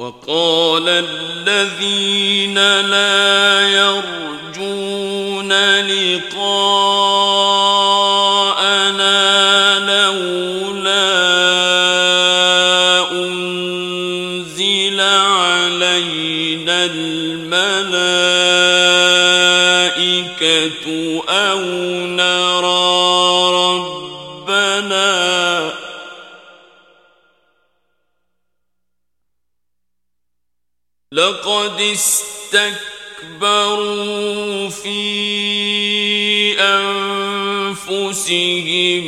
وقال الذين لا لقد استكبروا في أنفسهم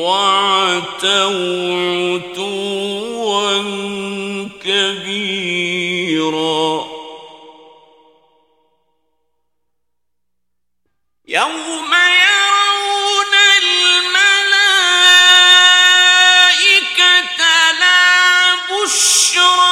وعتوا عتوا كبيرا. يوم شو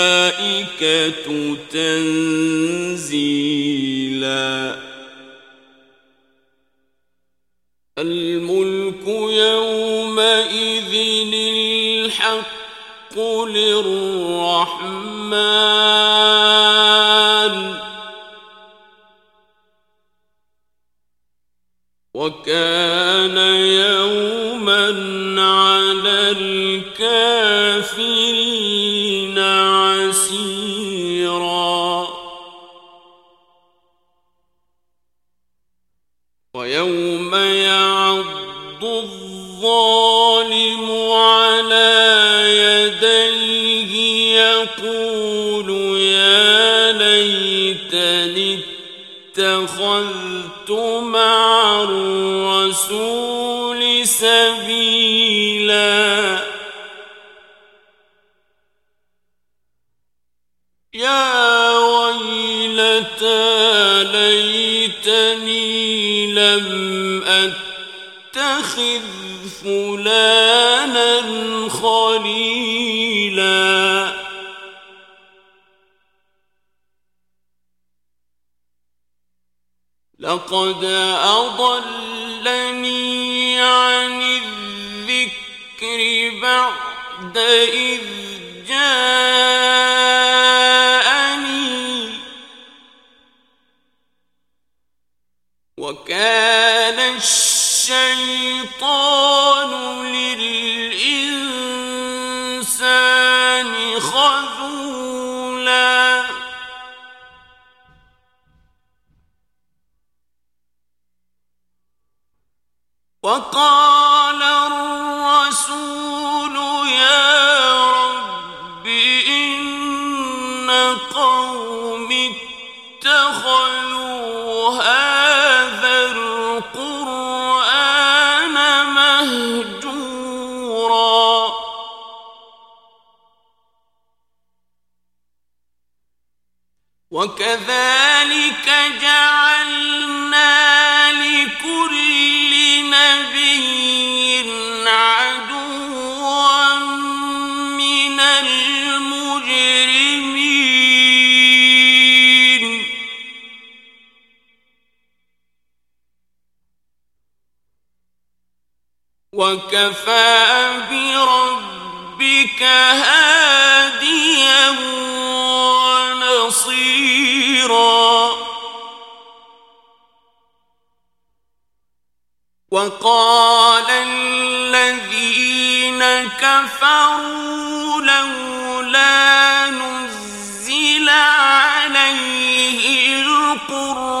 تنزيلا. الملك يومئذ الحق للرحمن. ويوم يعض الظالم على يديه يقول يا ليتني اتخذت مع الرسول سبيلا. يا ويلتى ليتني لم أتخذ فلانا خليلا. لقد أضلني عن الذكر بعد إذ جاء وكان الشيطان للإنسان خذولا. وقال الرسول يا رب إن قوم اتخذوا هذا وَكَفَى بِرَبِّكَ هَادِيًا وَنَصِيرًا وَقَالَ الَّذِينَ كَفَرُوا لَوْلَا نُزِّلَ عَلَيْهِ الْقُرْآنُ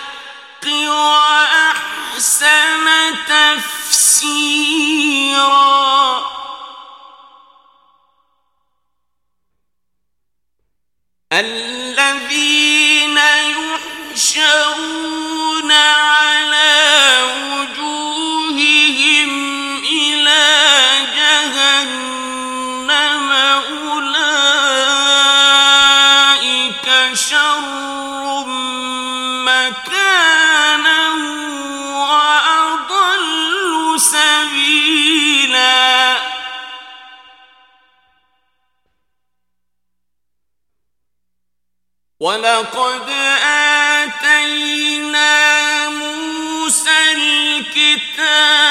وأحسن تفسيرا. الذين يحشرون وَلَقَدْ آتَيْنَا مُوسَى الْكِتَابَ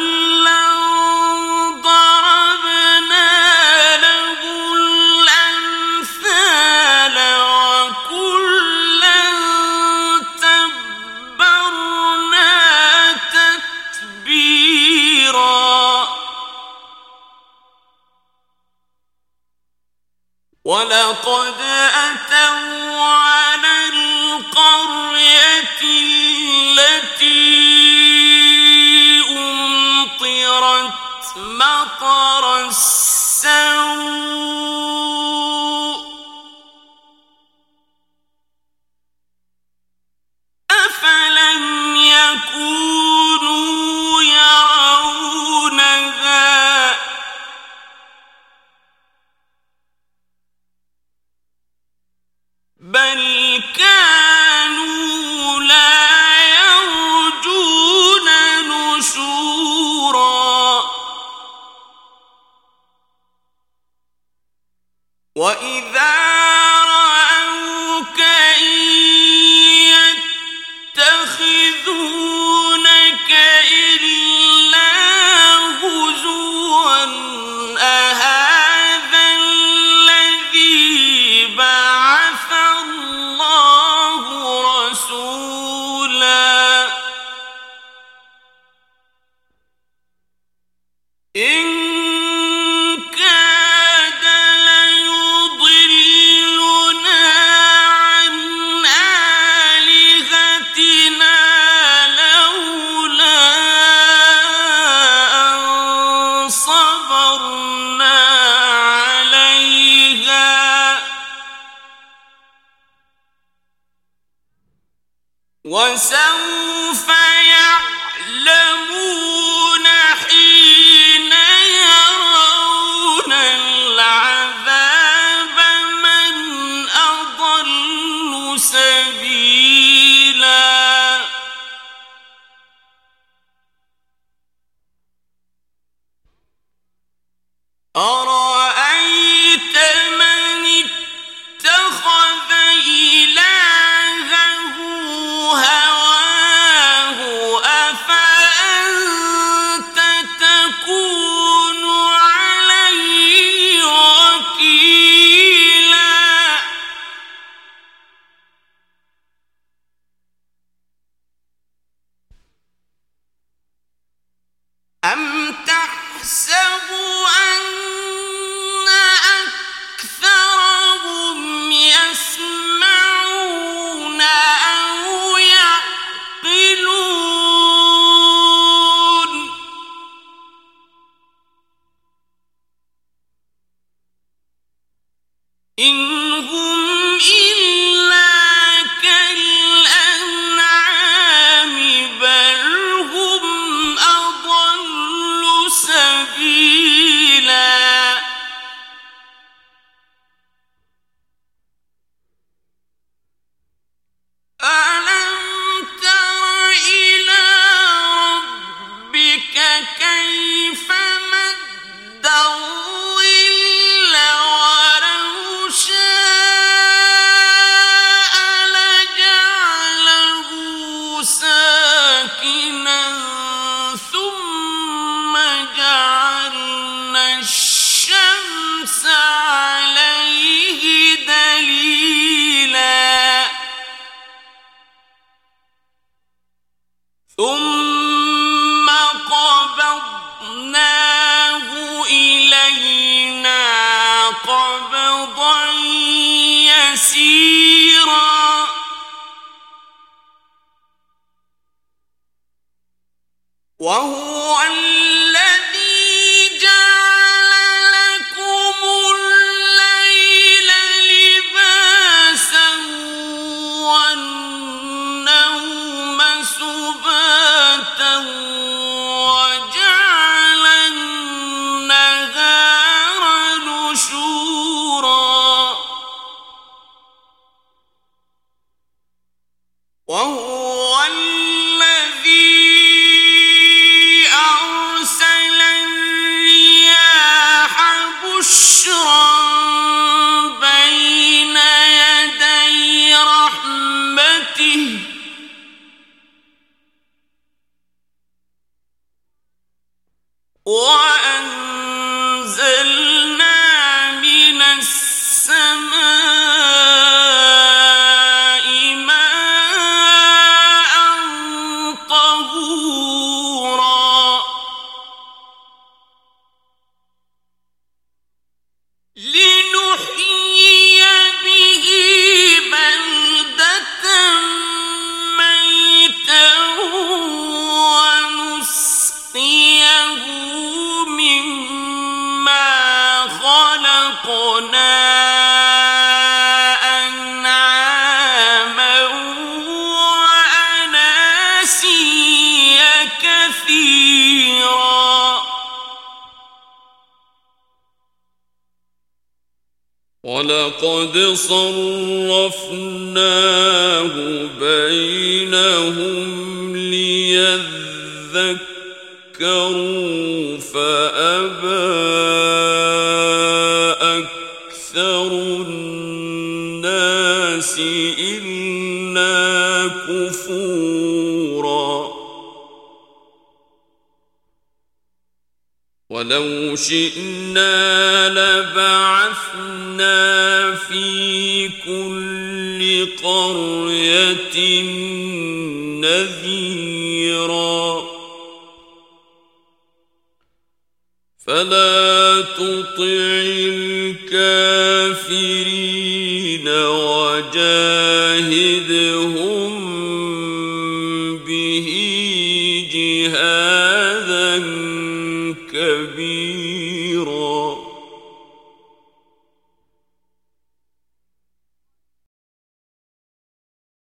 السوء وَإِذَا ان ایمان وَأَنْ قد صَرَّفْنَاهُ بَيْنَهُمْ لِيَذَّكَّرُوا فَأَبَى أَكْثَرُ النَّاسِ إِلَّا كُفُورًا. وَلَوْ شِئْنَا لَبَعَثْنَا في كل قرية نذيرا فلا تطع الكافرين وجاهدهم